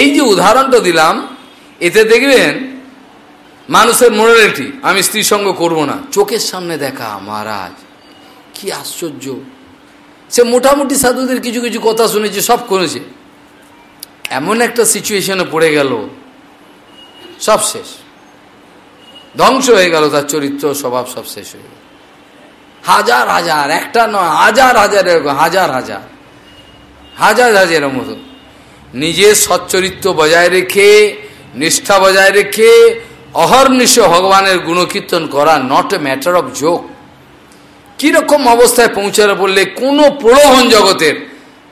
এই যে উদাহরণটা দিলাম, এতে দেখবেন মানুষের মোরালিটি আমি স্ত্রী সঙ্গ করব না। চোখের সামনে দেখা, মহারাজ, কি আশ্চর্য। সে মোটামুটি সাধুদের কিছু কিছু কথা শুনেছে, সব করেছে। এমন একটা সিচুয়েশনে পড়ে গেল, সব শেষ। ধ্বংস হয়ে গেল, তার চরিত্র, স্বভাব সব শেষ হয়ে গেল। হাজার হাজার, একটা নয়, হাজার হাজার হাজার হাজার হাজার, হাজারের মতো। নিজের সচ্চরিত্র বজায় রেখে, নিষ্ঠা বজায় রেখে, অহর্নিশ ভগবানের গুণকীর্তন করা not a matter of joke কীরকম অবস্থায় পৌঁছানো বললে কোনো প্রলোভন জগতের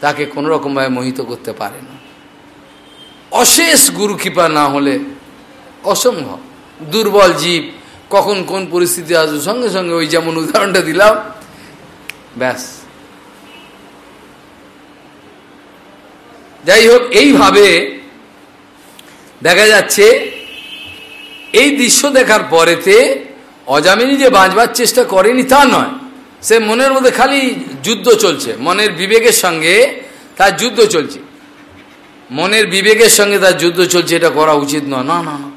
তাকে কোনো রকমভাবে মোহিত করতে পারে না। অশেষ গুরু না হলে অসম্ভব। দুর্বল জীব, কখন কোন পরিস্থিতি আসবে? সঙ্গে সঙ্গে ওই যেমন উদাহরণটা দিলাম, ব্যাস। যাই হোক এইভাবে দেখা যাচ্ছে, এই দৃশ্য দেখার পরেতে অজামিনী যে বাঁচবার চেষ্টা করেনি তা নয়, সে মনের মধ্যে খালি যুদ্ধ চলছে, মনের বিবেকের সঙ্গে তার যুদ্ধ চলছে। মনের বিবেকের সঙ্গে তার যুদ্ধ চলছে, এটা করা উচিত নয়, না না না,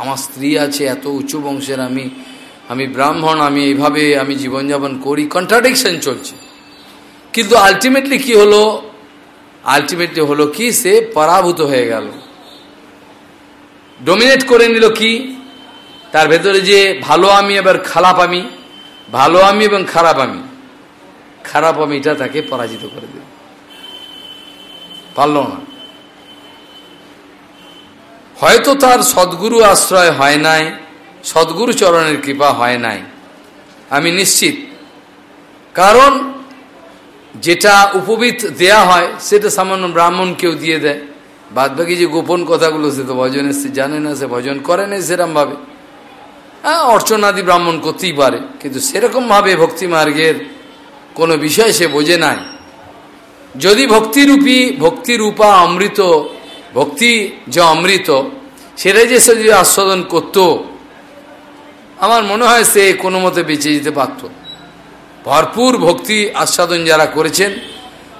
আমার স্ত্রী আছে, এত উঁচু বংশের, আমি আমি ব্রাহ্মণ, আমি এইভাবে আমি জীবনযাপন করি কন্ট্রাডিকশন চলছে। কিন্তু আলটিমেটলি কি হলো? আলটিমেটলি হলো কি? সে পরাভূত হয়ে গেল। ডোমিনেট করে নিল কি? তার ভেতরে যে ভালো আমি এবার খারাপ আমি, ভালো আমি এবং খারাপ আমি, খারাপ আমিটা তাকে পরাজিত করে দিল। পারল না। হয়তো তার সদ্গুরু আশ্রয় হয় নাই, সদ্গুরু চরণের কৃপা হয় নাই। আমি নিশ্চিত। কারণ যেটা উপবিত দেয়া হয়, সেটা সামান্য ব্রাহ্মণ কেউ দিয়ে দেয়। বাদ বাকি যে গোপন কথাগুলো সে তো ভজনে সে জানে না, সে ভজন করে না সেরমভাবে। হ্যাঁ অর্চনাদি ব্রাহ্মণ করতেই পারে, কিন্তু সেরকমভাবে ভক্তি মার্গের কোনো বিষয় সে বোঝে নাই। যদি ভক্তিরূপী, ভক্তিরূপা অমৃত, ভক্তি যে অমৃত সেটাই যে সে যদি আস্বাদন করত, আমার মনে হয় সে কোনো মতে বেঁচে যেতে পারত। ভরপুর ভক্তি আস্বাদন যারা করেছেন,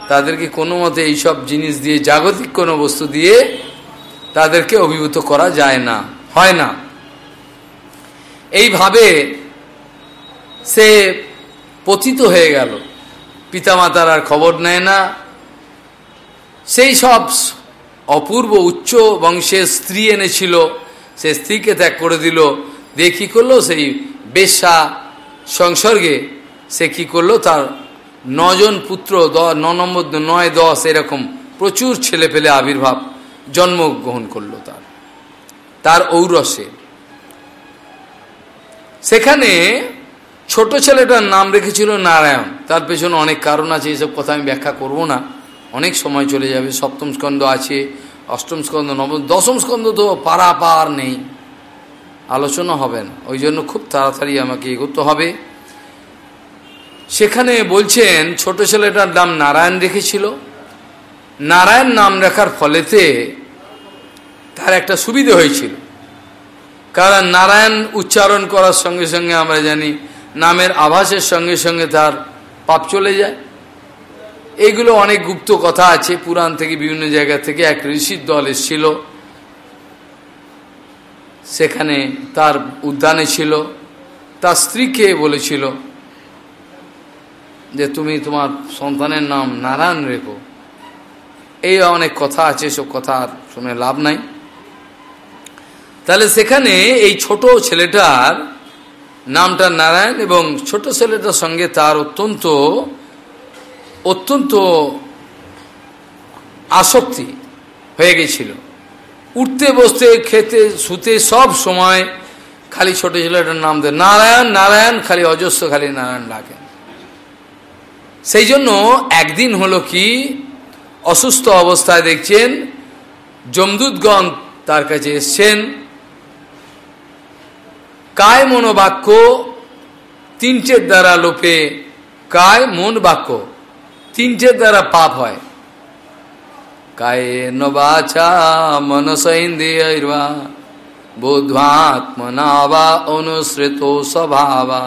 তাদেরকে কোনো মতে এইসব জিনিস দিয়ে, জাগতিক কোনো বস্তু দিয়ে তাদেরকে অভিভূত করা যায় না, হয় না। এইভাবে সে পতিত হয়ে গেল। পিতামাতার আর খবর নেয় না। সেই সব অপূর্ব উচ্চ বংশের স্ত্রী এনেছিল, সে স্ত্রীকে ত্যাগ করে দিল। কী করল? সেই বেশ্যা সংসর্গে সে কি করল? তার নজন পুত্র, দ, ন নম্বর, নয়, দশ, এরকম প্রচুর ছেলে পেলে আবির্ভাব জন্মগ্রহণ করল তার। তার ঔরসে। সেখানে ছোট ছেলেটার নাম রেখেছিল নারায়ণ। তার পেছনে অনেক কারণ আছে এইসব কথা আমি ব্যাখ্যা করব না। অনেক সময় চলে যাবে। সপ্তম স্কন্ধ আছে, অষ্টম স্কন্ধ, নবম, দশম স্কন্ধ তো পারা পার নেই। আলোচনা হবে না। ওই জন্য খুব তাড়াতাড়ি আমাকে এগোতে হবে। সেখানে বলছেন, ছোট ছেলেটার নাম নারায়ণ রেখেছিল। নারায়ণ নাম রাখার ফলেতে তার একটা সুবিধে হয়েছিল। কারণ নারায়ণ উচ্চারণ করার সঙ্গে সঙ্গে আমরা জানি, নামের আভাসের সঙ্গে সঙ্গে তার পাপ চলে যায়। এইগুলো অনেক গুপ্ত কথা আছে, পুরাণ থেকে বিভিন্ন জায়গা থেকে এক ঋষির দল এসেছিল। সেখানে তার উদ্যানে ছিল। তার স্ত্রীকে বলেছিল যে তুমি তোমার সন্তানের নাম নারায়ণ রেখো। এই অনেক কথা আছে সব কথা আর শুনে লাভ নাই। তাহলে সেখানে এই ছোট ছেলেটার নামটা নারায়ণ এবং ছোট ছেলেটার সঙ্গে তার অত্যন্ত অত্যন্ত আসক্তি হয়ে গেছিল। উঠতে, বসতে, খেতে, শুতে সব সময় খালি ছোট ছেলেটার নাম দেয়, নারায়ণ নারায়ণ, খালি অজস্র, খালি নারায়ণ ডাকেন। সেই জন্য একদিন হলো কি, অসুস্থ অবস্থায় দেখছেন, যমদূতগণ তার কাছে এসছেন। কায় মনোবাক্য তিনটের দ্বারা লোপে কায় মন বাক্য, তিনটের দ্বারা পাপ হয়। কায়েন বাচা মনসৈন্দ্রিয়র্বা বোধাত্মনা বা অনুসৃত স্বভাবা।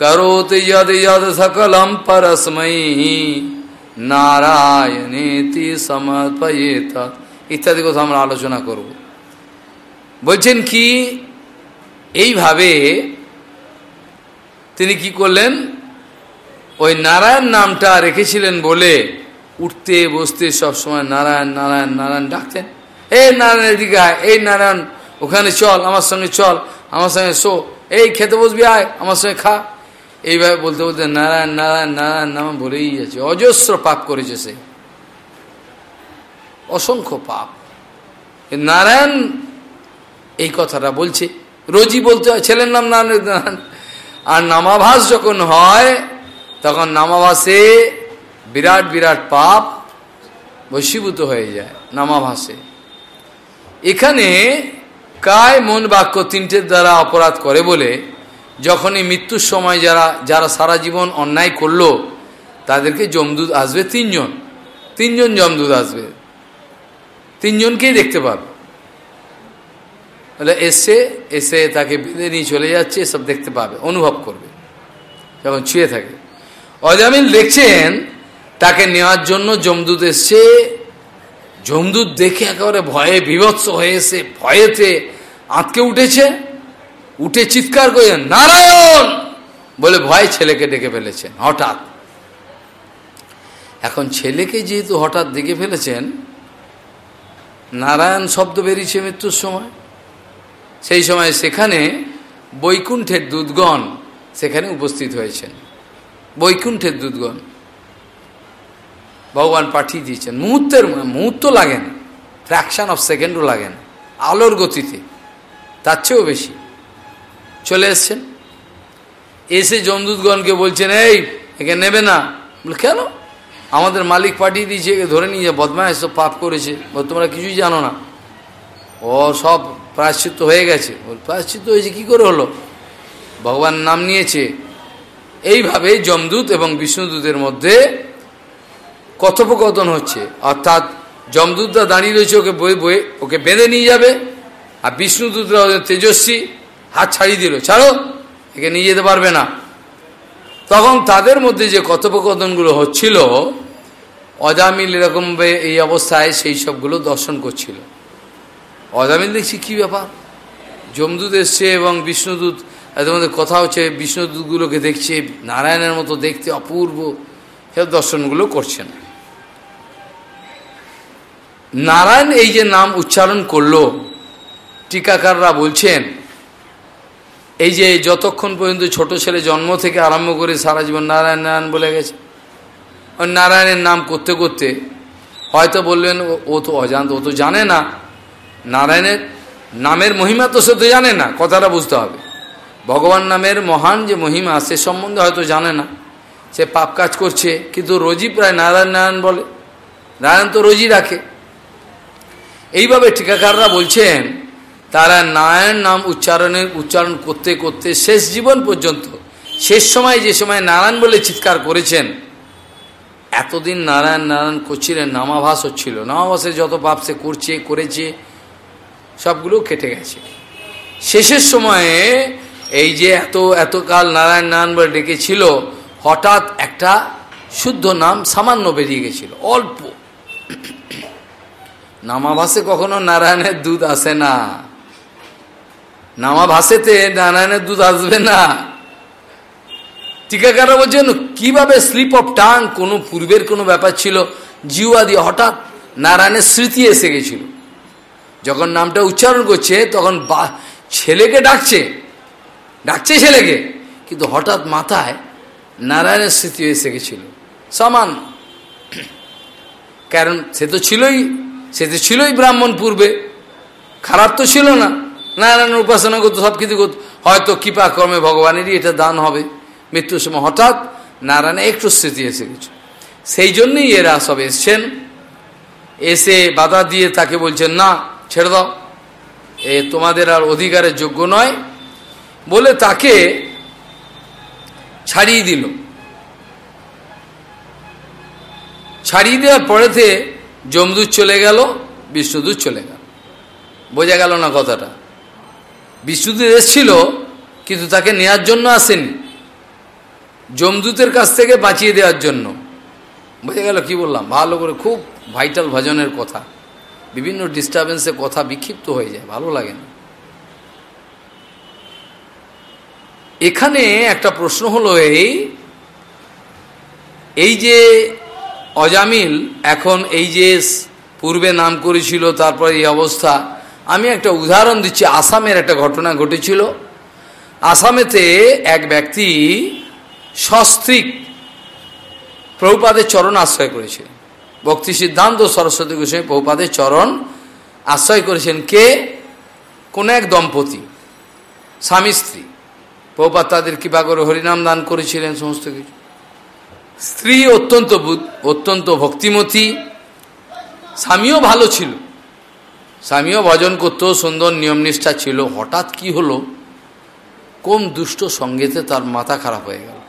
করোতি যদ যদ সকলম পরস্মৈ নারায়ণেতি সমর্পয়েত ইত্যাদি কথা আমরা আলোচনা করব। বলছেন কি, এইভাবে তিনি কি করলেন? ওই নারায়ণ নামটা রেখেছিলেন বলে উঠতে, বসতে সবসময় নারায়ণ নারায়ণ নারায়ণ ডাকতেন। এই নারায়ণের দিকে আয়, এই নারায়ণ, ওখানে চল, আমার সঙ্গে চল, আমার সঙ্গে শো, এই খেতে বসবি, আয়, আমার সঙ্গে খা। এইভাবে বলতে বলতে নারায়ণ নারায়ণ নারায়ণ নাম বলেই যাচ্ছে অজস্র পাপ করেছে সে। অসংখ্য পাপ। নারায়ণ এই কথাটা বলছে। রোজই বলতে হয়, ছেলের নাম নারায়ণ। আর নামাভাস যখন হয়, তখন নামাভাসে বিরাট বিরাট পাপ বশীভূত হয়ে যায়, নামাভাসে। এখানে কায় মন বাক্য তিনটের দ্বারা অপরাধ করে বলে যখনই মৃত্যুর সময় যারা যারা সারা জীবন অন্যায় করল, তাদেরকে জমদুদ আসবে তিনজন। তিনজন জমদুদ আসবে। তিনজনকেই দেখতে পাবে। তাহলে এসে এসে তাকে বেঁধে নিয়ে চলে যাচ্ছে সব দেখতে পাবে, অনুভব করবে, যখন ছুঁয়ে থাকে। অজামিন দেখছেন, তাকে নেওয়ার জন্য জমদুদ এসছে। জমদুদ দেখে একেবারে ভয়ে, বিভৎস হয়ে এসে ভয়েতে আঁতকে উঠেছে। উঠে চিৎকার করে নারায়ণ! বলে ভয় ছেলেকে ডেকে ফেলেছেন, হঠাৎ। এখন ছেলেকে যেহেতু হঠাৎ ডেকে ফেলেছেন, নারায়ণ শব্দ বেরিয়েছে মৃত্যুর সময়। সেই সময় সেখানে বৈকুণ্ঠের দুধগণ সেখানে উপস্থিত হয়েছেন। বৈকুণ্ঠের দুধগণ ভগবান পাঠিয়ে দিয়েছেন। মুহূর্তের মুহূর্ত লাগে না। ফ্র্যাকশন অফ সেকেন্ডও লাগে না। আলোর গতিতে। তার চেয়েও বেশি। চলে এসছেন। এসে জমদূতগণকে বলছেন, এই, একে নেবে না। কেন? আমাদের মালিক পাঠিয়ে দিয়েছে, একে ধরে নিয়ে বদমায় সব পাপ করেছে। তোমরা কিছুই জানো না। ও সব প্রায়শ্চিত্ত হয়ে গেছে। প্রায়শ্চিত্ত হয়েছে, কি করে হলো? ভগবান নাম নিয়েছে। এইভাবে যমদূত এবং বিষ্ণুদূতের মধ্যে কথোপকথন হচ্ছে। অর্থাৎ যমদূতরা দাঁড়িয়ে রয়েছে, ওকে বয়ে বয়ে, ওকে বেঁধে নিয়ে যাবে, আর বিষ্ণুদূতরা তেজস্বী। হাত ছাড়িয়ে দিল, ছাড়ো, একে নিয়ে যেতে পারবে না। তখন তাদের মধ্যে যে কথোপকথনগুলো হচ্ছিল, অজামিল এরকম এই অবস্থায় সেই সবগুলো দর্শন করছিল। অজামিল দেখছি কী ব্যাপার? যমদূত এসছে এবং বিষ্ণুদূত, এদের মধ্যে কথা হচ্ছে, বিষ্ণুদূতগুলোকে দেখছে, নারায়ণের মতো দেখতে অপূর্ব। সব দর্শনগুলো করছেন। নারায়ণ এই যে নাম উচ্চারণ করল, টিকাকাররা বলছেন এই যে যতক্ষণ পর্যন্ত ছোট ছেলে জন্ম থেকে আরম্ভ করে সারা জীবন নারায়ণ নারায়ণ বলে গেছে। ওই নারায়ণের নাম করতে করতে হয়তো বললেন, ও তো অজান্ত ও তো জানে না। নারায়ণের নামের মহিমা তো সে তো জানে না, কথাটা বুঝতে হবে। ভগবান নামের মহান যে মহিমা, সে সম্বন্ধে হয়তো জানে না। সে পাপ কাজ করছে, কিন্তু রোজই প্রায় নারায়ণ নারায়ণ বলে। নারায়ণ তো রোজই রাখে। এইভাবে টিকাকাররা বলছেন তারা নারায়ণ নাম উচ্চারণের উচ্চারণ করতে করতে শেষ জীবন পর্যন্ত, শেষ সময় যে সময় নারায়ণ বলে চিৎকার করেছেন, এতদিন নারায়ণ নারায়ণ করছিলেন নামাভাস হচ্ছিল নামাভাসে যত পাপ সে করছে, করেছে, সবগুলো কেটে গেছে। শেষের সময়ে এই যে এত এতকাল নারায়ণ নারায়ণ বলে ডেকেছিল, হঠাৎ একটা শুদ্ধ নাম সামান্য বেরিয়ে গেছিল, অল্প। নামাভাসে কখনো নারায়ণের দুধ আসে না। নামাভাসেতে নারায়ণের দুধ আসবে না। টিকাকাররা বলছেন, কীভাবে স্লিপ অফ টাং কোনো পূর্বের কোনো ব্যাপার ছিল? জিওয়া দিয়ে হঠাৎ নারায়ণের স্মৃতি এসে গেছিল। যখন নামটা উচ্চারণ করছে, তখন বা, ছেলেকে ডাকছে। ডাকছে ছেলেকে, কিন্তু হঠাৎ মাথায় নারায়ণের স্মৃতি এসে গেছিল। সমান। কারণ সে তো ছিলই, সে তো ছিলই ব্রাহ্মণ পূর্বে। খারাপ তো ছিল না। নারায়ণের উপাসনা করতো সব কিছু করতো। হয়তো কৃপা কর্মে ভগবানেরই এটা দান হবে। মৃত্যুর সময় হঠাৎ নারায়ণে একটু স্মৃতি এসে গেছে। সেই জন্যই এরা সব এসছেন। এসে বাধা দিয়ে তাকে বলছেন, না, ছেড়ে দাও। এ তোমাদের আর অধিকারের যোগ্য নয়। বলে তাকে ছাড়িয়ে দিল। ছাড়িয়ে দেওয়ার পরেতে যমদূত চলে গেল, বিষ্ণুদূত চলে গেল। বোঝা গেল না কথাটা। বিষ্ণুদূত এসেছিল কিন্তু তাকে নেয়ার জন্য আসেনি। যমদূতের কাছ থেকে বাঁচিয়ে দেওয়ার জন্য। বোঝা গেল কি বললাম? ভালো করে, খুব ভাইটাল ভজনের কথা। বিভিন্ন ডিস্টারবেন্সে কথা বিক্ষিপ্ত হয়ে যায়, ভালো লাগে না। এখানে একটা প্রশ্ন হলো এই এই যে অজামিল এখন এই যে পূর্বে নাম করেছিল, তারপর এই অবস্থা আমি একটা উদাহরণ দিচ্ছি। আসামের একটা ঘটনা ঘটেছিল। আসামেতে এক ব্যক্তি সস্ত্রিক প্রভুপাদের চরণ আশ্রয় করেছিলেন ভক্তি সিদ্ধান্ত সরস্বতী গোস্বামী প্রভুপাদের চরণ আশ্রয় করেছেন কে? কোন এক দম্পতি, স্বামী স্ত্রী। প্রভুপাত তাদের কৃপা করে হরিনাম দান করেছিলেন, সমস্ত কিছু। স্ত্রী অত্যন্ত অত্যন্ত ভক্তিমতী, স্বামীও ভালো ছিল। স্বামীও ভজন করতো সুন্দর নিয়মনিষ্ঠা ছিল। হঠাৎ কি হলো? কোন দুষ্ট সঙ্গেতে তার মাথা খারাপ হয়ে গেল।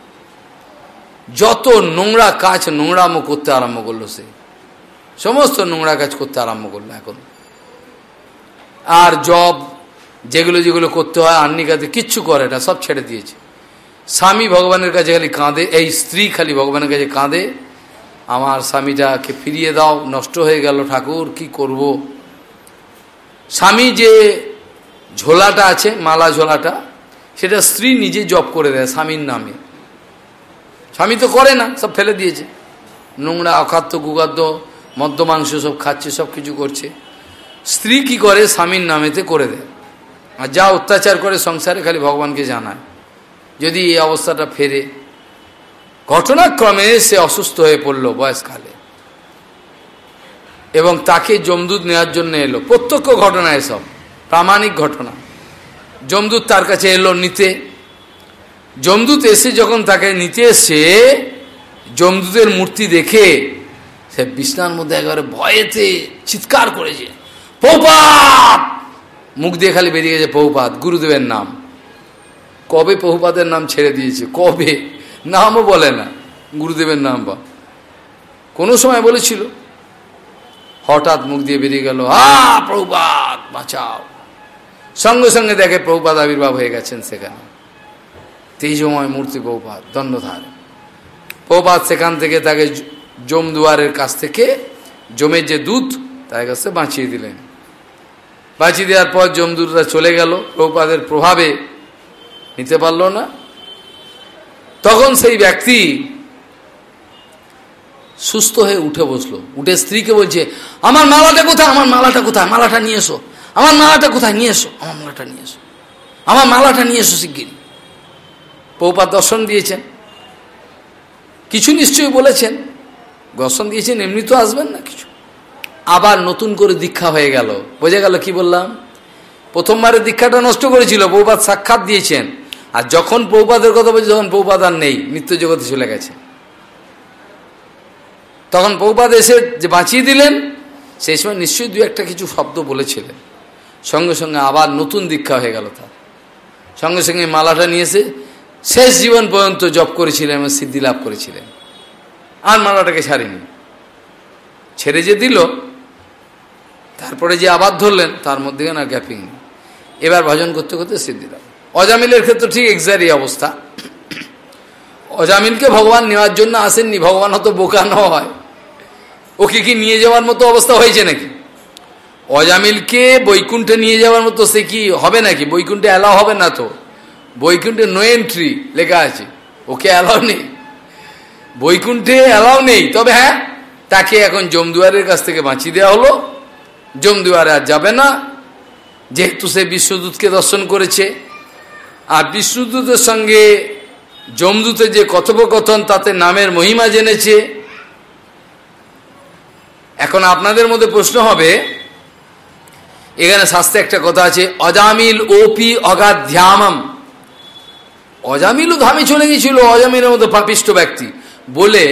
যত নোংরা কাজ নোংরামো করতে আরম্ভ করল সে। সমস্ত নোংরা কাজ করতে আরম্ভ করল এখন। আর জব, যেগুলো যেগুলো করতে হয় আন্নিকাতে কিচ্ছু করে না, সব ছেড়ে দিয়েছে। স্বামী ভগবানের কাছে খালি কাঁদে, এই স্ত্রী খালি ভগবানের কাছে কাঁদে। আমার স্বামীটাকে ফিরিয়ে দাও, নষ্ট হয়ে গেল ঠাকুর, কি করব। স্বামী যে ঝোলাটা আছে, মালা ঝোলাটা, সেটা স্ত্রী নিজে জব করে দেয় স্বামীর নামে। স্বামী তো করে না, সব ফেলে দিয়েছে। নোংরা, অখাদ্য কুখাদ্য মদ্য, মাংস সব খাচ্ছে, সব কিছু করছে। স্ত্রী কি করে স্বামীর নামেতে করে দেয়। আর যা অত্যাচার করে সংসারে খালি ভগবানকে জানায়। যদি এই অবস্থাটা ফেরে, ঘটনাক্রমে সে অসুস্থ হয়ে পড়ল বয়সকালে। এবং তাকে জমদূত নেওয়ার জন্য এলো। প্রত্যক্ষ ঘটনা এসব, প্রামাণিক ঘটনা। জমদূত তার কাছে এলো নিতে। জমদূত এসে যখন তাকে নিতে এসে জমদূতের মূর্তি দেখে, সে বিছনার মধ্যে একেবারে ভয়েতে চিৎকার করেছে পৌপাত মুখ দিয়ে খালি বেরিয়ে গেছে পৌপাত গুরুদেবের নাম। কবে বহুপাদের নাম ছেড়ে দিয়েছে? কবে? নামও বলে না, গুরুদেবের নাম বা। কোনো সময় বলেছিল হঠাৎ মুখ দিয়ে বেরিয়ে গেল, আ প্রভুপাত বাঁচাও। সঙ্গে সঙ্গে দেখে প্রভুপাত আবির্ভাব হয়ে গেছেন সেখানে। তেজময় মূর্তি প্রভুপাত দণ্ডধার। প্রভুপাত সেখান থেকে তাকে জমদুয়ারের কাছ থেকে জমের যে দুধ, তার কাছে বাঁচিয়ে দিলেন। বাঁচিয়ে দেওয়ার পর জমদুররা চলে গেল। প্রভুপাদের প্রভাবে নিতে পারল না। তখন সেই ব্যক্তি সুস্থ হয়ে উঠে বসল। উঠে স্ত্রীকে বলছে, আমার মালাটা কোথায়? আমার মালাটা কোথায়? মালাটা নিয়ে এসো। আমার মালাটা কোথায়? নিয়ে এসো। আমার মালাটা নিয়ে এসো। আমার মালাটা নিয়ে এসো শিগগিরি পৌপাত দর্শন দিয়েছেন। কিছু নিশ্চয়ই বলেছেন। দর্শন দিয়েছেন, এমনি তো আসবেন না কিছু। আবার নতুন করে দীক্ষা হয়ে গেল। বোঝা গেল কি বললাম? প্রথমবারের দীক্ষাটা নষ্ট করেছিল বৌপাত সাক্ষাৎ দিয়েছেন। আর যখন পৌপাদের কথা বলছে, তখন পৌপাদ আর নেই মৃত্যু জগতে চলে গেছে। তখন পৌপাদ এসে যে বাঁচিয়ে দিলেন, সেই সময় নিশ্চয়ই দু একটা কিছু শব্দ বলেছিলেন। সঙ্গে সঙ্গে আবার নতুন দীক্ষা হয়ে গেল তার। সঙ্গে সঙ্গে মালাটা নিয়ে এসে শেষ জীবন পর্যন্ত জপ করেছিলেন এবং সিদ্ধি লাভ করেছিলেন। আর মালাটাকে ছাড়েনি। ছেড়ে যে দিল, তারপরে যে আবার ধরলেন, তার মধ্যে না গ্যাপিং এবার ভজন করতে করতে সিদ্ধি লাভ। অজামিলের ক্ষেত্রে ঠিক এক্সারি অবস্থা। অজামিলকে ভগবান নেওয়ার জন্য আসেননি, ভগবান হয়তো বোকা নয়। ওকে কি নিয়ে যাওয়ার মতো অবস্থা হয়েছে নাকি? অজামিলকে বৈকুণ্ঠে নিয়ে যাওয়ার মতো সে কি হবে নাকি? বৈকুণ্ঠে অ্যালাও হবে না তো? বৈকুণ্ঠে নো এন্ট্রি লেখা আছে। ওকে অ্যালাও নেই। বৈকুণ্ঠে অ্যালাও নেই। তবে হ্যাঁ তাকে এখন জমদুয়ারের কাছ থেকে বাঁচিয়ে দেওয়া হলো। জমদুয়ারে আর যাবে না। যেহেতু সে বিশ্বদূতকে দর্শন করেছে। আর বিশ্বদূতের সঙ্গে যমদূতের যে কথোপকথন, তাতে নামের মহিমা জেনেছে। এখন আপনাদের মধ্যে প্রশ্ন হবে, এখানে শাস্ত্রে একটা কথা আছে, অজামিল ওপি অগাধ্যামম অজামিলও ধামে চলে গিয়েছিল, অজামিলের মতো পাপিষ্ট ব্যক্তি। বলে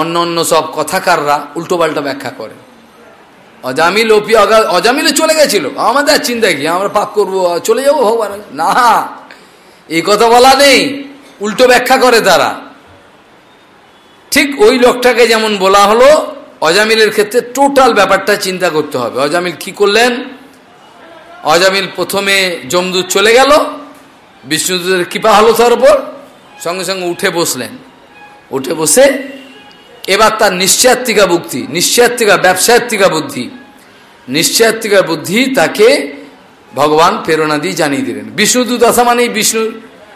অন্য অন্য সব কথাকাররা উল্টোপাল্টা ব্যাখ্যা করে। অজামিল ওপি অগা অজামিলে চলে গেছিল। আমাদের আর চিন্তা কি, আমরা পাপ করব, চলে যাব ভগবান? না, এই কথা বলা নেই, উল্টো ব্যাখ্যা করে তারা। ঠিক ওই লোকটাকে যেমন বলা হলো অজামিলের ক্ষেত্রে টোটাল ব্যাপারটা চিন্তা করতে হবে। অজামিল কি করলেন? অজামিল প্রথমে জমদূত চলে গেল, বিষ্ণুদূতের কৃপা হলো তার উপর সঙ্গে সঙ্গে উঠে বসলেন। উঠে বসে এবার তার নিশ্চয়াত্মিকা বুদ্ধি নিশ্চয়াত্মিকা ব্যবসায়ত্মিকা বুদ্ধি নিশ্চয়াত্মিকার বুদ্ধি তাকে ভগবান প্রেরণা দিয়ে জানিয়ে দিলেন। বিষ্ণুদূত আসা মানেই বিষ্ণু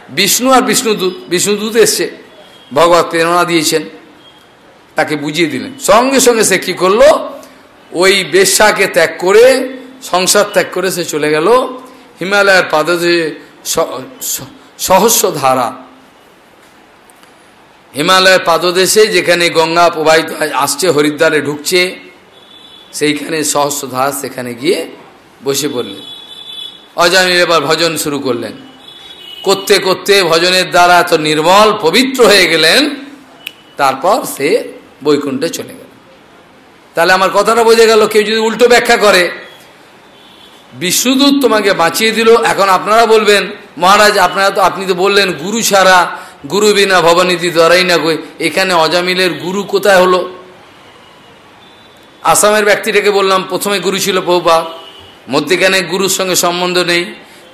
বিষ্ণু আর বিষ্ণুদূত বিষ্ণুদূত এসছে। ভগবান প্রেরণা দিয়েছেন। তাকে বুঝিয়ে দিলেন। সঙ্গে সঙ্গে সে কি করল? ওই বেশ্যাকে ত্যাগ করে, সংসার ত্যাগ করে সে চলে গেল। হিমালয়ের পাদে সহস্র ধারা হিমালয়ের পাদদেশে যেখানে গঙ্গা প্রবাহিত আসছে, হরিদ্বারে ঢুকছে, সেইখানে সহস্র ধারা সেখানে গিয়ে বসে পড়লেন। অজামিল এবার ভজন শুরু করলেন। করতে করতে ভজনের দ্বারা এত নির্মল, পবিত্র হয়ে গেলেন। তারপর সে বৈকুণ্ঠে চলে গেল। তাহলে আমার কথাটা বোঝা গেল, কেউ যদি উল্টো ব্যাখ্যা করে, বিষ্ণুদূত তোমাকে বাঁচিয়ে দিল, এখন আপনারা বলবেন, মহারাজ, আপনারা তো, আপনি তো বললেন, গুরু ছাড়া গুরু বিনা ভবনীতি ধরাই না কই, এখানে অজামিলের গুরু কোথায় হলো? আসামের ব্যক্তিটাকে বললাম, প্রথমে গুরু ছিল বহুপাত মধ্যেখানে গুরুর সঙ্গে সম্বন্ধ নেই,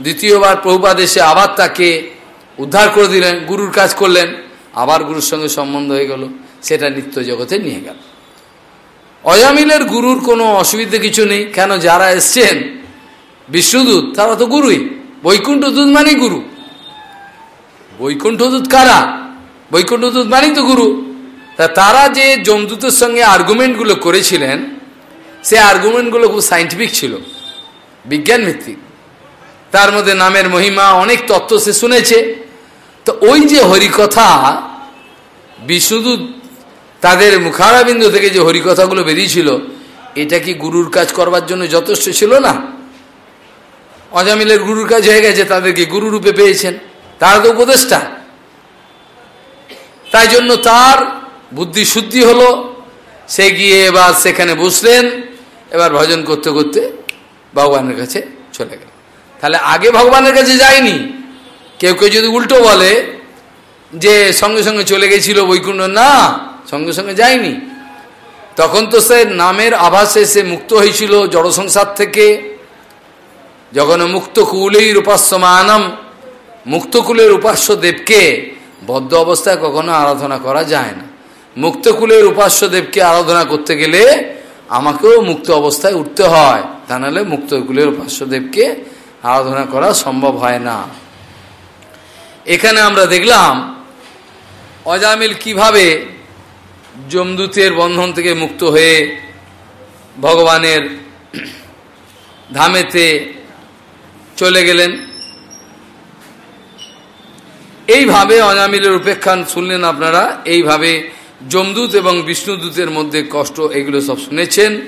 দ্বিতীয়বার প্রভুপাদ এসে আবার তাকে উদ্ধার করে দিলেন, গুরুর কাজ করলেন, আবার গুরুর সঙ্গে সম্বন্ধ হয়ে গেল। সেটা নিত্য জগতে নিয়ে গেল। অজামিলের গুরুর কোনো অসুবিধা কিছু নেই। কেন? যারা এসছেন বিষ্ণুদূত তারা তো গুরুই। বৈকুণ্ঠদূত মানেই গুরু। বৈকুণ্ঠদূত কারা? বৈকুণ্ঠদূত মানেই তো গুরু। তা তারা যে যমদূতের সঙ্গে আর্গুমেন্টগুলো করেছিলেন, সে আর্গুমেন্টগুলো খুব সাইন্টিফিক ছিল বিজ্ঞান ভিত্তিক তার মধ্যে নামের মহিমা, অনেক তত্ত্ব সে শুনেছে। তো ওই যে হরিকথা বিষ্ণুদূত তাদের মুখারাবিন্দু থেকে যে হরিকথাগুলো বেরিয়েছিল, এটা কি গুরুর কাজ করবার জন্য যথেষ্ট ছিল না? অজামিলের গুরুর কাজ হয়ে গেছে, তাদেরকে গুরু রূপে পেয়েছেন, তারা তো উপদেষ্টা। তাই জন্য তার বুদ্ধি শুদ্ধি হলো, সে গিয়ে এবার সেখানে বসলেন, এবার ভজন করতে করতে ভগবানের কাছে চলে গেল। তাহলে আগে ভগবানের কাছে যায়নি। কেউ কেউ যদি উল্টো বলে যে সঙ্গে সঙ্গে চলে গেছিল বৈকুণ্ঠ, না সঙ্গে সঙ্গে যায়নি। তখন তো সে নামের আভাসে সে মুক্ত হয়েছিল জড় সংসার থেকে। যখন মুক্ত কুলের উপাস্য মুক্তকুলের উপাস্য দেবকে বদ্ধ অবস্থায় কখনো আরাধনা করা যায় না। মুক্তকুলের উপাস্য দেবকে আরাধনা করতে গেলে আমাকেও মুক্ত অবস্থায় উঠতে হয়। তা নাহলে মুক্তকুলের উপাস্য দেবকে আরাধনা করা সম্ভব হয় না। এখানে আমরা দেখলাম অজামিল কীভাবে যমদূতের বন্ধন থেকে মুক্ত হয়ে ভগবানের ধামেতে চলে গেলেন। এইভাবে অজামিলের উপেক্ষান শুনলেন আপনারা, এইভাবে যমদূত এবং বিষ্ণুদূতের মধ্যে কষ্ট, এগুলো সব শুনেছেন।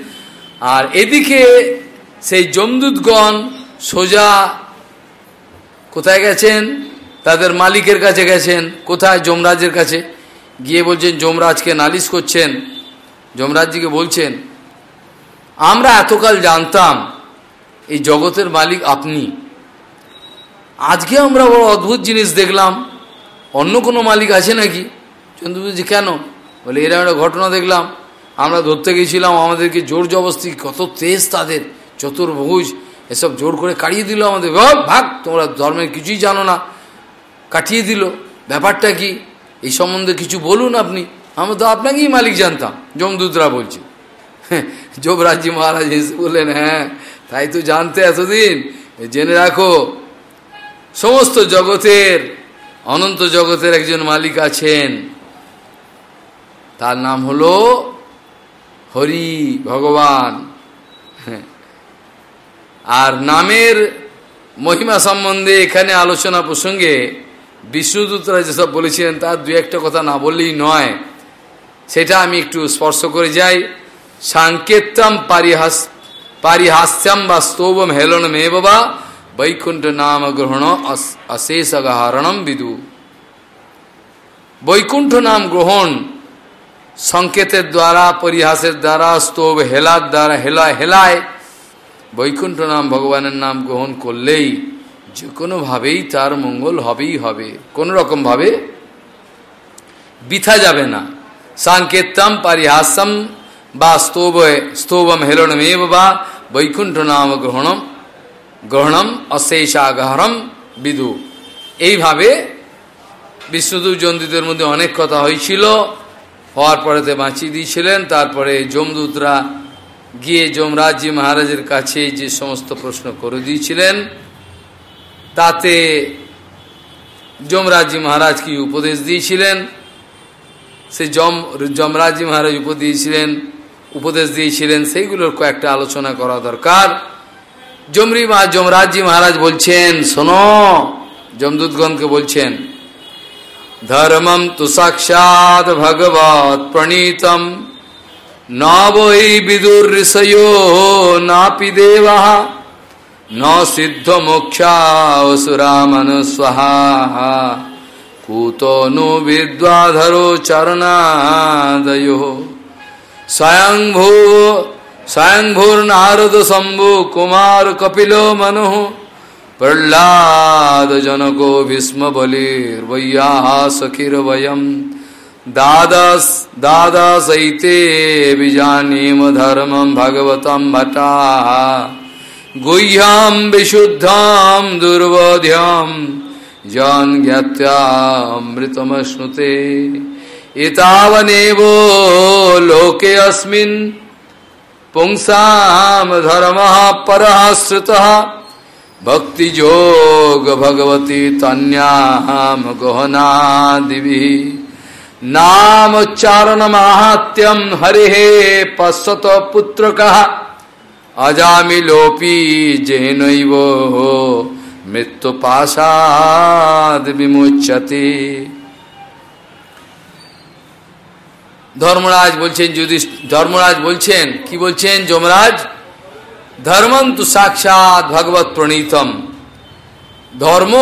আর এদিকে সেই যমদূতগণ সোজা কোথায় গেছেন? তাদের মালিকের কাছে গেছেন, কোথায়? যমরাজের কাছে। গিয়ে বলছেন যমরাজকে নালিশ করছেন? যমরাজজিকে বলছেন, আমরা এতকাল জানতাম এই জগতের মালিক আপনি। আজকে আমরা বড় অদ্ভুত জিনিস দেখলাম। অন্য কোনো মালিক আছে নাকি? চন্দ্রবুজি কেন? বলে এরা একটা ঘটনা দেখলাম। আমরা ধরতে গেছিলাম আমাদেরকে জোর জবস্তি কত তেজ তাদের, চতুর্ভুজ, এসব জোর করে কাটিয়ে দিল আমাদের। ভাগ, তোমরা ধর্মের কিছুই জানো না। কাটিয়ে দিল। ব্যাপারটা কি? এই সম্বন্ধে কিছু বলুন আপনি। আমরা তো আপনাকেই মালিক জানতাম, যমদূতরা বলছি। যুবরাজ্যি মহারাজ এসে বললেন হ্যাঁ তাই তো জানতে এতদিন। জেনে রাখো, সমস্ত জগতের, অনন্ত জগতের একজন মালিক আছেন। তার নাম হলো হরি ভগবান। আর নামের মহিমা সম্বন্ধে এখানে আলোচনা প্রসঙ্গে বিষ্ণুদূতরা যেসব বলেছিলেন তার দু একটা কথা না বললেই নয়। সেটা আমি একটু স্পর্শ করে যাই। সাংকেতম পারিহাস, পারিহাস্যম বা স্তৌবম হেলন মে বাবা বৈকুণ্ঠ নাম গ্রহণ অশেষগহারণম বিদু। বৈকুণ্ঠ নাম গ্রহণ সংকেতের দ্বারা, পরিহাসের দ্বারা, স্তব হেলার দ্বারা, হেলা, হেলায় বৈকুণ্ঠ নাম ভগবানের নাম গ্রহণ করলেই যে কোনোভাবেই তার মঙ্গল হবেই হবে। কোনো রকমভাবে বিথা যাবে না। সাংকেতম পারিহাসম বা স্তব স্তবম হেলনমেব বা বৈকুণ্ঠ নাম গ্রহণম গ্রহণম অশেষাগহরম বিদু। এইভাবে বিষ্ণুদূত জন্দিতের মধ্যে অনেক কথা হয়েছিল হওয়ার পরেতে বাঁচিয়ে দিয়েছিলেন। তারপরে যমদূতরা গিয়ে যমরাজজি মহারাজের কাছে যে সমস্ত প্রশ্ন করে দিয়েছিলেন তাতে যমরাজজি মহারাজ কি উপদেশ দিয়েছিলেন? সে যম, যমরাজি মহারাজ উপদেশিলেন উপদেশ দিয়েছিলেন, সেইগুলোর কয়েকটা আলোচনা করা দরকার। যমরি মা যমরাজজি মহারাজ বলছেন, শোনো, যমদূতগণকে বলছেন, ধর্মম তু সাক্ষাৎ ভগবত প্রণীতম নবৈ বিদুর ঋষয় নাপি দেবাহা। ন সিদ্ধ মোক্ষাসুরামনুস্বাহা কুতো নো বিদ্বাধরো চরণাদয় স্বয়ংভূ স্বয়ংভূর্নারদ শম্ভু কুমার কপিল মনো প্রহ্লাদ জনকো ভীষ্ম বলির সখির বয়ম দাদাস দাদাসৈতে ধর্মম ভগবতম ভটা गुह्याम गुह्यां विशुद्धां दुर्वध्यां ज्ञात्यामृतमश्नुते एतावनेवो लोके अस्मिन् पुंसाम धर्म पर भक्ति भक्तियोग भगवती तन्याम गोहना दिवी नाम उच्चारण महात्यम नामोच्चारणमाहात्म्यं पश्चत पुत्र कहा অজামি লোপি যে নৈব মৃত্যু পাশাদ বিমুচ্ছতে। ধর্মরাজ বলছেন যদি ধর্মরাজ বলছেন, কি বলছেন যমরাজ? ধর্মম তু সাক্ষাৎ ভগবত প্রণীতম। ধর্ম,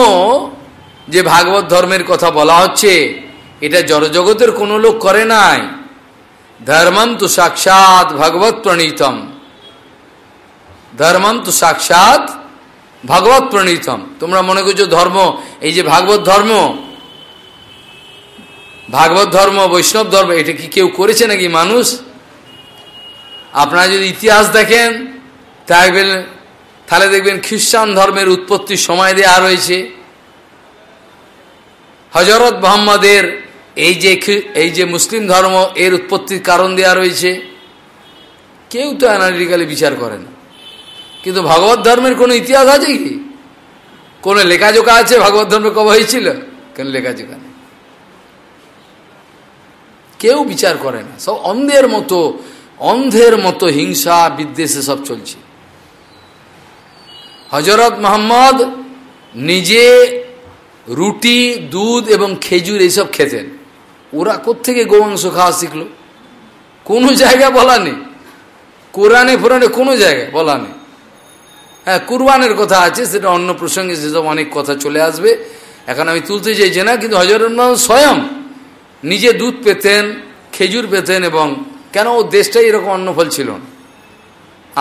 যে ভাগবত ধর্মের কথা বলা হচ্ছে, এটা জড়জগতের কোনো লোক করে নাই। ধর্মম তু সাক্ষাৎ ভগবত প্রণীতম। ধর্মম তু সাক্ষাৎ ভগবত প্রণীতম। তোমরা মনে করছ ধর্ম, এই যে ভাগবত ধর্ম ভাগবত ধর্ম, বৈষ্ণব ধর্ম, এটা কি কেউ করেছে নাকি মানুষ? আপনারা যদি ইতিহাস দেখেন দেখবেন, তাহলে দেখবেন খ্রিস্টান ধর্মের উৎপত্তির সময় দেওয়া রয়েছে হজরত মোহাম্মদের এই যে এই যে মুসলিম ধর্ম, এর উৎপত্তির কারণ দেওয়া রয়েছে কেউ তো অ্যানালিটিক্যালি বিচার করে না কিন্তু ভগবত ধর্মের কোনো ইতিহাস আছে কি? কোনো লেখাজোকা আছে? ভগবত ধর্মে কবে হয়েছিল? কেন লেখাজোকা নেই? কেউ বিচার করে না। সব অন্ধের মতো অন্ধের মতো হিংসা, বিদ্বেষে সব চলছে। হজরত মোহাম্মদ নিজে রুটি, দুধ এবং খেজুর এইসব খেতেন। ওরা কোথেকে গোমাংস খাওয়া শিখলো? কোনো জায়গায় বলা নেই। কোরআনে, ফোরানে কোনো জায়গায় বলা নেই। হ্যাঁ কুরবানের কথা আছে, সেটা অন্য প্রসঙ্গে সেসব অনেক কথা চলে আসবে। এখন আমি তুলতে চাইছি না, কিন্তু হজরত স্বয়ং নিজে দুধ পেতেন, খেজুর পেতেন এবং কেন ও দেশটাই এরকম অন্ন ফল ছিল না।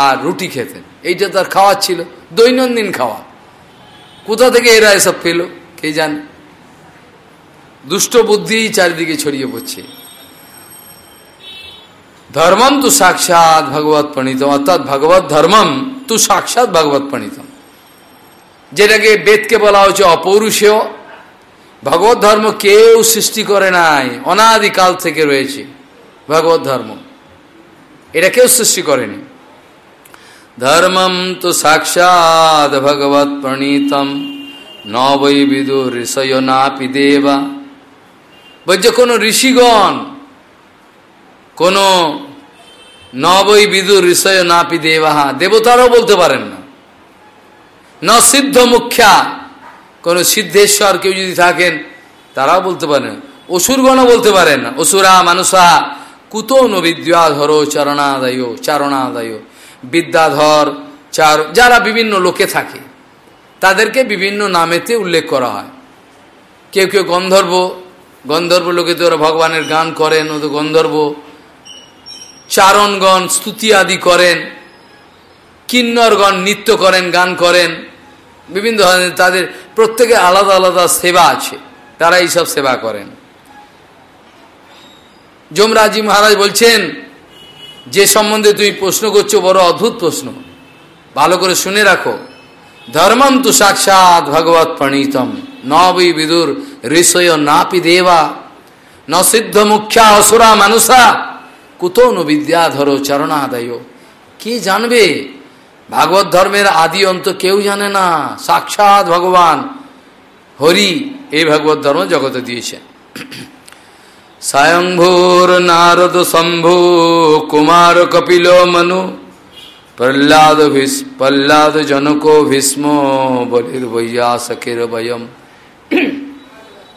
আর রুটি খেতেন, এইটা তার খাওয়ার ছিল, দৈনন্দিন খাওয়া। কোথা থেকে এরা এসব পেল, কে জানে? দুষ্ট বুদ্ধি চারিদিকে ছড়িয়ে পড়ছে। ধর্মম তো সাক্ষাৎ ভগবত প্রণীতম, অর্থাৎ ভগবত ধর্মম তু সাক্ষাৎ ভগবত প্রণীতম যেটাকে বেদকে বলা হচ্ছে অপৌরুষেয়। ভগবত ধর্ম কেউ সৃষ্টি করে নাই অনাদিকাল থেকে রয়েছে ভগবত ধর্ম। এটা কেউ সৃষ্টি করেনি। ধর্মম তো সাক্ষাৎ ভগবত প্রণীতম নবৈ বিদু ঋষয় নাপি দেবা। বলছে কোনো ঋষিগণ কোন নবৈ বিদুর ঋষয় নাপি দেবাহা। দেবতারাও বলতে পারেন না। ন সিদ্ধ মুখ্যা। কোন সিদ্ধেশ্বর কেউ যদি থাকেন, তারাও বলতে পারেন অসুরগণও বলতে পারেন না। অসুরা মানুষা, কুতো নবিদ্যাধর চরণাদয়, চারণাদয়। বিদ্যাধর, চার যারা বিভিন্ন লোকে থাকে, তাদেরকে বিভিন্ন নামেতে উল্লেখ করা হয়। কেউ কেউ গন্ধর্ব গন্ধর্ব লোকে তো ওরা ভগবানের গান করেন, ও তো গন্ধর্ব। চারণগণ স্তুতি আদি করেন, কিন্নরগণ নৃত্য করেন, গান করেন। বিভিন্ন ধরনের তাদের প্রত্যেকে আলাদা আলাদা সেবা আছে, তারা এইসব সেবা করেন। যমরাজি মহারাজ বলছেন, যে সম্বন্ধে তুমি প্রশ্ন করছ, বড় অদ্ভুত প্রশ্ন। ভালো করে শুনে রাখো। ধর্মম তু সাক্ষাৎ ভগবত প্রণীতম। নবী বিদুর ঋষয় নাপি দেবা। ন সিদ্ধ মুখ্যা অসুরা মানুষা কুতো বিদ্যাধর চরণাদয়। কে জানবে? ভাগবত ধর্মের আদি অন্ত কেউ জানে না। সাক্ষাৎ ভগবান। হরি এই ভাগবত ধর্ম জগতে দিয়েছেন স্বয়ংভূর নারদ শম্ভু, কুমার কপিল মনু, প্রহ্লাদ প্রহ্লাদ জনক ভীষ্ম, বলির বৈয়া সখির বয়ম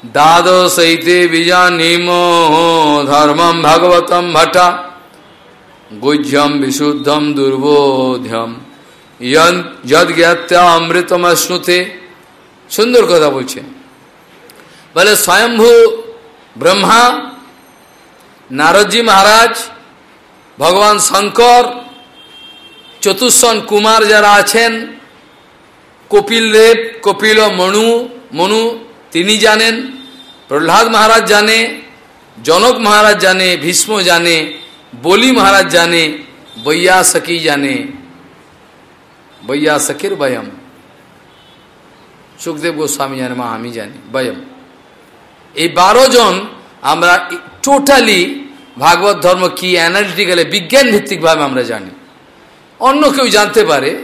দ্বাদশৈতে বিজানীম ধর্মম ভাগবতম ভটা। গুহ্যম বিশুদ্ধম দুর্বোধ্যম। যজ্ঞাত্যা অমৃতম শ্নুতে সুন্দর কথা বলছেন। বলে স্বয়ম্ভু ব্রহ্মা, নারদজি মহারাজ, ভগবান শঙ্কর চতুর্শন কুমার যারা আছেন, কপিল দেব কপিল মনু মনু তিনি জানেন, প্রহ্লাদ মহারাজ জানে, জনক মহারাজ জানে, ভীষ্ম জানে, বলি মহারাজ জানে বৈয়া বৈয়াসকি জানে। বৈয়া বৈয়াসকির বয়ম। সুখদেব গোস্বামী জানে, মা আমি জানি, বয়ম। এই বারো জন আমরা টোটালি ভাগবত ধর্ম কি অ্যানালিটিক্যালে বিজ্ঞান ভিত্তিকভাবে আমরা জানি। অন্য কেউ জানতে পারে,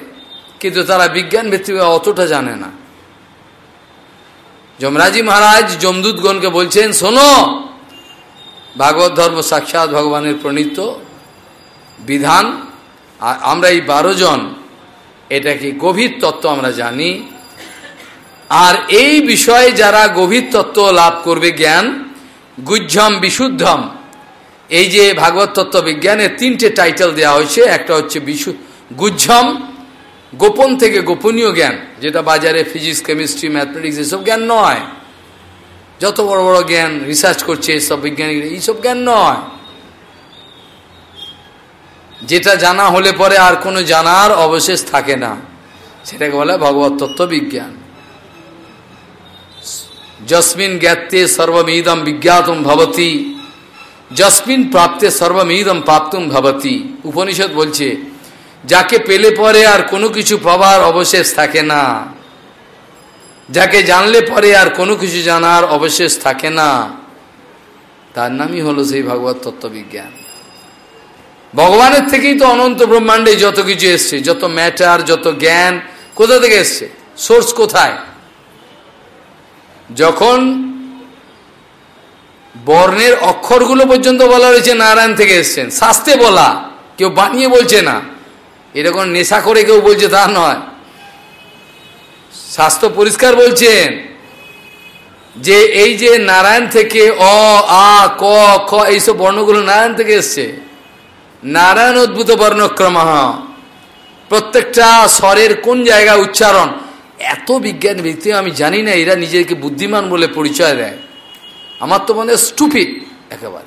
কিন্তু তারা বিজ্ঞান ভিত্তিকভাবে অতটা জানে না। যমরাজি মহারাজ যমদূতগণকে বলছেন, শোনো, ভাগবত ধর্ম সাক্ষাৎ ভগবানের প্রণীত বিধান, আর আমরা এই বারো জন, এটাকে গভীর তত্ত্ব আমরা জানি। আর এই বিষয়ে যারা গভীর তত্ত্ব লাভ করবে জ্ঞান গুজ্জম বিশুদ্ধম। এই যে ভাগবত তত্ত্ব বিজ্ঞানের তিনটে টাইটেল দেওয়া হয়েছে, একটা হচ্ছে বিশু গুজ্জম গোপন থেকে গোপনীয় জ্ঞান, যেটা বাজারে ফিজিক্স, কেমিস্ট্রি, ম্যাথমেটিক্স, এসব জ্ঞান নয়। যত বড় বড় জ্ঞান রিসার্চ করছে এসব বিজ্ঞানী এইসব জ্ঞান নয়। যেটা জানা হলে পরে আর কোনো জানার অবশেষ থাকে না। সেটাকে বলে ভগবত তত্ত্ব বিজ্ঞান। যস্মিন জ্ঞাতে সর্বমিদম বিজ্ঞাতম ভবতী। যস্মিন প্রাপ্তে সর্বমিদম প্রাপ্তুম ভবতী। উপনিষদ বলছে যাকে পেলে পরে আর কোনো কিছু পাবার অবশেষ থাকে না। যাকে জানলে পরে আর কোনো কিছু জানার অবশেষ থাকে না। তার নামই হলো সেই ভগবত তত্ত্ববিজ্ঞান। ভগবানের থেকেই তো অনন্ত ব্রহ্মাণ্ডে যত কিছু এসছে, যত ম্যাটার যত জ্ঞান, কোথা থেকে এসছে? সোর্স কোথায়? যখন বর্ণের অক্ষরগুলো পর্যন্ত বলা রয়েছে নারায়ণ থেকে এসছেন। শাস্তে বলা, কেউ বানিয়ে বলছে না। এরকম নেশা করে কেউ বলছে তা নয়। শাস্ত্র পরিষ্কার বলছেন যে এই যে নারায়ণ থেকে অ, আ, ক, খ, এইসব বর্ণগুলো নারায়ণ থেকে এসছে। নারায়ণ অদ্ভুত বর্ণক্রম। প্রত্যেকটা স্বরের কোন জায়গায় উচ্চারণ? এত বিজ্ঞান ভিত্তি আমি জানি না, এরা নিজেকে বুদ্ধিমান বলে পরিচয় দেয়। আমার তো মনে হয় স্টুপিড একেবারে।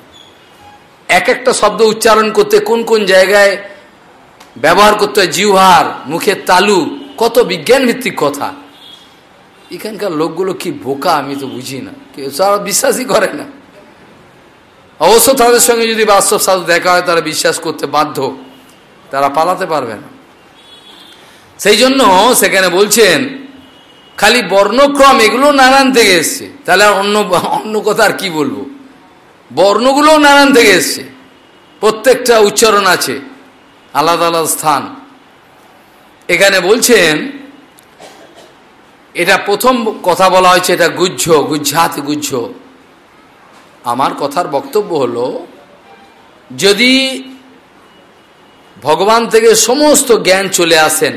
এক একটা শব্দ উচ্চারণ করতে কোন কোন জায়গায় ব্যবহার করতে হয় জিউহার মুখের তালু, কত বিজ্ঞান ভিত্তিক কথা। এখানকার লোকগুলো কি বোকা আমি তো বুঝি না। কেউ সারা বিশ্বাসই করে না। অবশ্য তাদের সঙ্গে যদি বাস্তব সাধু দেখা হয়, তারা বিশ্বাস করতে বাধ্য। তারা পালাতে পারবে না। সেই জন্য সেখানে বলছেন, খালি বর্ণক্রম, এগুলো নানান থেকে এসছে। তাহলে অন্য অন্য কথা আর কি বলব? বর্ণগুলোও নানান থেকে এসছে। প্রত্যেকটা উচ্চারণ আছে। আলাদা আলাদা স্থান। এখানে বলছেন, এটা প্রথম কথা বলা হয়েছে, এটা গুজ্জ গুজ্জাত গুজ্জ আমার কথার বক্তব্য হলো, যদি ভগবান থেকে সমস্ত জ্ঞান চলে আসেন,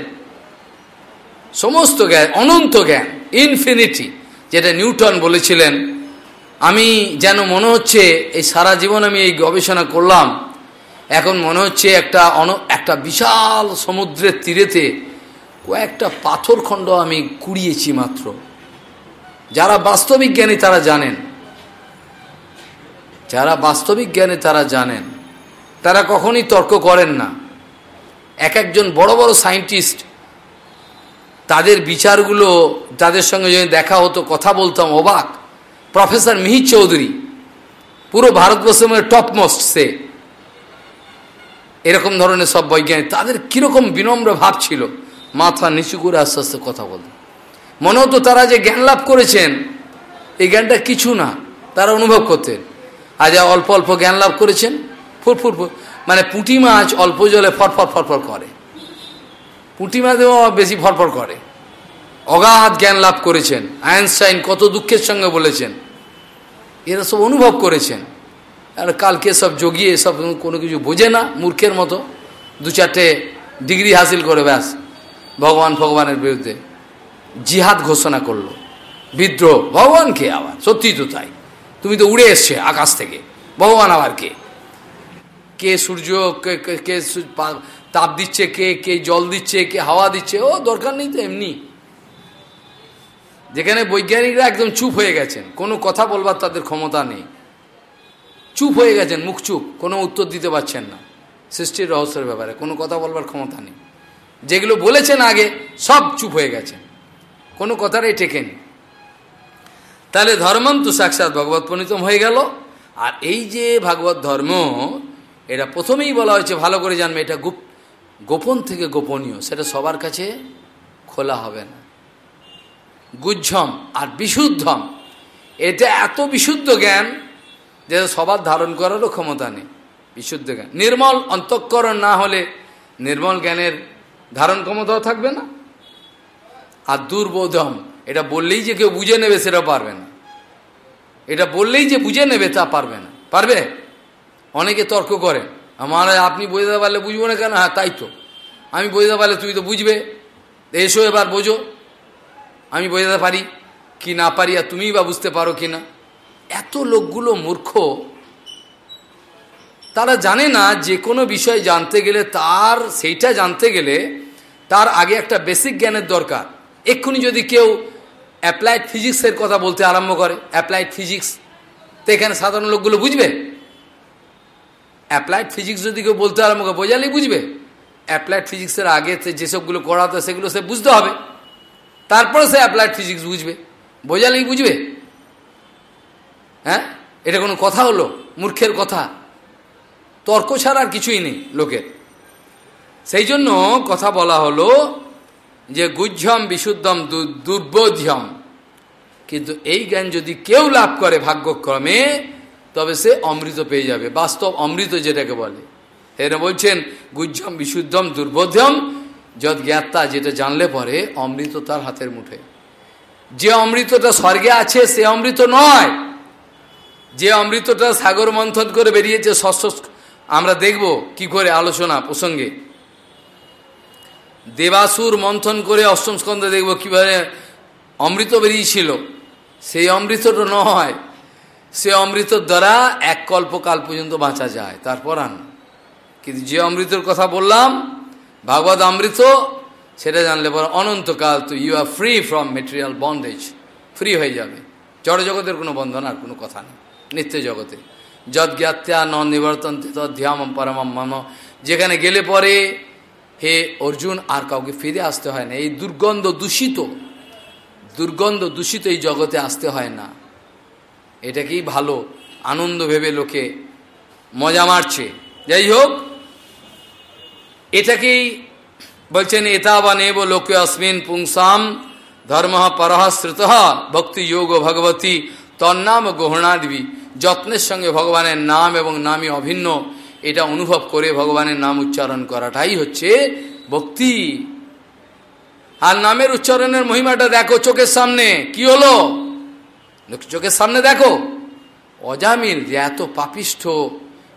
সমস্ত জ্ঞান, অনন্ত জ্ঞান ইনফিনিটি যেটা নিউটন বলেছিলেন, আমি যেন মনে হচ্ছে, এই সারা জীবন আমি এই গবেষণা করলাম এখন মনে হচ্ছে একটা অন, একটা বিশাল সমুদ্রের তীরেতে কয়েকটা পাথর খণ্ড আমি কুড়িয়েছি মাত্র। যারা বাস্তবিক জ্ঞানী তারা জানেন। যারা বাস্তবিক জ্ঞানী তারা জানেন। তারা কখনই তর্ক করেন না। এক একজন বড় বড় সায়েন্টিস্ট তাদের বিচারগুলো, তাদের সঙ্গে যদি দেখা হতো, কথা বলতাম, অবাক। প্রফেসর মিহির চৌধুরী, পুরো ভারতবর্ষের টপমোস্ট সে। এরকম ধরনের সব বৈজ্ঞানিক, তাদের কীরকম বিনম্র ভাব ছিল? মাথা নিচু করে আস্তে আস্তে কথা বলতে মনে হতো তারা যে জ্ঞান লাভ করেছেন, এই জ্ঞানটা কিছু না, তারা অনুভব করতেন। আজ অল্প অল্প জ্ঞান লাভ করেছেন ফুর ফুর মানে পুঁটি মাছ অল্প জলে ফরফর ফরফর করে। পুঁটি মাছেও বেশি ফরফর করে। অগাধ জ্ঞান লাভ করেছেন। আইনস্টাইন কত দুঃখের সঙ্গে বলেছেন। এরা সব অনুভব করেছেন। আর কালকে সব যোগিয়ে সব কোনো কিছু বোঝে না, মূর্খের মতো। দু চারটে ডিগ্রি হাসিল করে ব্যাস, ভগবান ভগবানের বিরুদ্ধে। জিহাদ ঘোষণা করল। বিদ্রোহ, ভগবান কে আবার? সত্যি তো তাই। তুমি তো উড়ে এসছে আকাশ থেকে। ভগবান আবার কে? কে সূর্য, কে তাপ দিচ্ছে, কে কে জল দিচ্ছে, কে হাওয়া দিচ্ছে? ও, দরকার নেই তো এমনি। যেখানে বৈজ্ঞানিকরা একদম চুপ হয়ে গেছেন, কোনো কথা বলবার তাদের ক্ষমতা নেই। চুপ হয়ে গেছেন, মুখ চুপ, কোনো উত্তর দিতে পারছেন না। সৃষ্টির রহস্যের ব্যাপারে, কোনো কথা বলবার ক্ষমতা নেই। যেগুলো বলেছেন আগে, সব চুপ হয়ে গেছেন। কোনো কথাটাই টেকেনি তাহলে ধর্মম তো সাক্ষাৎ ভগবত প্রণীতম হয়ে গেল। আর এই যে ভাগবত ধর্ম, এটা প্রথমেই বলা হয়েছে, ভালো করে জানবে, এটা গুপ, গোপন থেকে গোপনীয়, সেটা সবার কাছে খোলা হবে না। গুজ্জম আর বিশুদ্ধম, এটা এত বিশুদ্ধ জ্ঞান যে সবার ধারণ করারও ক্ষমতা নেই, বিশুদ্ধ জ্ঞান। নির্মল অন্তঃকরণ না হলে নির্মল জ্ঞানের ধারণ ক্ষমতাও থাকবে না। আর দুর্বোধম এটা বললেই যে কেউ বুঝে নেবে সেটা পারবে না। এটা বললেই যে বুঝে নেবে তা পারবে না। পারবে? অনেকে তর্ক করে আমার আপনি বোঝাতে পারলে বুঝব না কেন? হ্যাঁ তাই তো। আমি বোঝাতে পারলে তুমি তো বুঝবে। এসো এবার বোঝো। আমি বোঝাতে পারি কি না পারি, আর তুমিই বা বুঝতে পারো কি না। এত লোকগুলো মূর্খ। তারা জানে না যে কোনো বিষয় জানতে গেলে তার, সেইটা জানতে গেলে তার আগে একটা বেসিক জ্ঞানের দরকার। এক্ষুনি যদি কেউ অ্যাপ্লাইড ফিজিক্সের কথা বলতে আরম্ভ করে অ্যাপ্লাইড ফিজিক্স তো এখানে সাধারণ লোকগুলো বুঝবে? অ্যাপ্লাইড ফিজিক্স যদি কেউ বলতে আরম্ভ করে, বোঝালেই বুঝবে। অ্যাপ্লাইড ফিজিক্সের আগে যেসবগুলো করাতো সেগুলো সে বুঝতে হবে। তারপরে সে অ্যাপ্লাইড ফিজিক্স বুঝবে। বোঝালেই বুঝবে। হ্যাঁ? এটা কোনো কথা হলো? মূর্খের কথা। তর্ক ছাড়া আর কিছুই নেই লোকের। সেই জন্য কথা বলা হলো যে গুজ্জম বিশুদ্ধম দুর্বোধ্যম। কিন্তু এই জ্ঞান যদি কেউ লাভ করে ভাগ্যক্রমে, তবে সে অমৃত পেয়ে যাবে। বাস্তব অমৃত যেটাকে বলে। এরা বলছেন গুজ্জম বিশুদ্ধম দুর্বোধ্যম যদ জ্ঞাতা যেটা জানলে পরে অমৃত তার হাতের মুঠে যে অমৃতটা স্বর্গে আছে, সে অমৃত নয়। যে অমৃতটা সাগর মন্থন করে বেরিয়েছে আমরা দেখব কি করে আলোচনা প্রসঙ্গে। দেবাসুর মন্থন করে অষ্টম স্কন্ধে দেখব কীভাবে অমৃত বেরিয়েছিল। সেই অমৃতটা নয়, সে অমৃতর দ্বারা এক কল্পকাল পর্যন্ত বাঁচা যায়। তারপর আন। কিন্তু যে অমৃতর কথা বললাম, ভাগবত অমৃত, সেটা জানলে পর অনন্তকাল তো you are free from material bondage free হয়ে যাবে। জড় জগতের কোনো বন্ধন আর কোনো কথা নেই। নিত্য জগতে। যদ জ্ঞাত্যা ন নিবর্তন তধ্যাম পরমম মম। যেখানে গেলে পরে হে অর্জুন, আর কাউকে ফিরে আসতে হয় না। এই দুর্গন্ধ দূষিত দুর্গন্ধ দূষিত এই জগতে আসতে হয় না। এটাকেই ভালো আনন্দ ভেবে লোকে মজা মারছে। যাই হোক, এটাকেই বলছেন এতা বা নেব লোকে অস্মিন পুংসাম ধর্ম পরহ শ্রুত ভক্তি যোগ ভগবতী তন্নাম গহনাদিবি যত্নের সঙ্গে ভগবানের নাম এবং নামই অভিন্ন। এটা অনুভব করে ভগবানের নাম উচ্চারণ করাটাই হচ্ছে ভক্তি। আর নামের উচ্চারণের মহিমাটা দেখো চোখের সামনে। কি হলো? চোখের সামনে দেখো। অজামিল যে এত পাপিষ্ঠ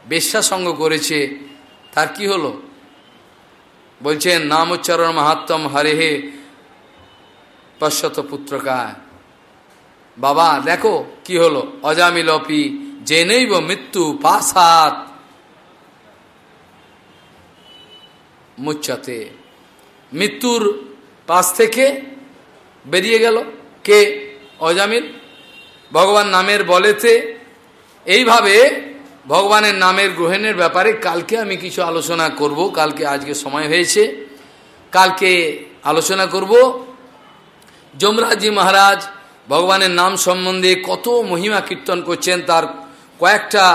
বেশ্যা সঙ্গ করেছে, তার কি হলো? বলছেন নাম উচ্চারণ মাহাত্ম হরে হে পশ্চত পুত্রকায় বাবা, দেখো কি হলো। অজামিলপি জেনেইব মৃত্যু পাশাত। মুচ্ছতে। মৃত্যুর পাশ থেকে বেরিয়ে গেল কে? অজামিল। ভগবান নামের বলেতে এইভাবে ভগবানের নামের গ্রহণের ব্যাপারে কালকে আমি কিছু আলোচনা করব। কালকে আজকে সময় হয়েছে। কালকে আলোচনা করব। যমরাজি মহারাজ ভগবানের নাম সম্বন্ধে কত মহিমা কীর্তন করছেন, তার কয়েকটা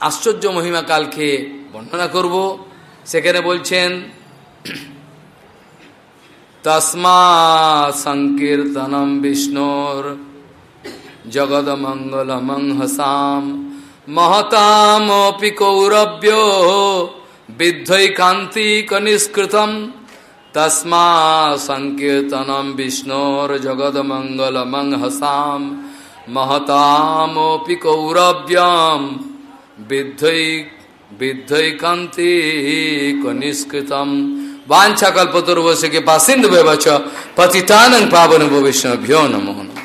আশ্চর্য মহিমা কালকে বর্ণনা করব। সেখানে বলছেন, তসমা সংকীর্তনম বিষ্ণুর জগদমঙ্গলমং তসমা সংকীর্তনম বিষ্ণোর জগদমঙ্গলমংহসাম মহতামপি কৌরব্যম বিদ্ধৈ বিদ্ধৈ কান্তি কনিষ্কৃতম বাঞ্ছা কল্পতর্বশে কে পাসিন্দু ব্যবচ পতিতানং পাবন ভবিষ্ণভ্যো নমো নম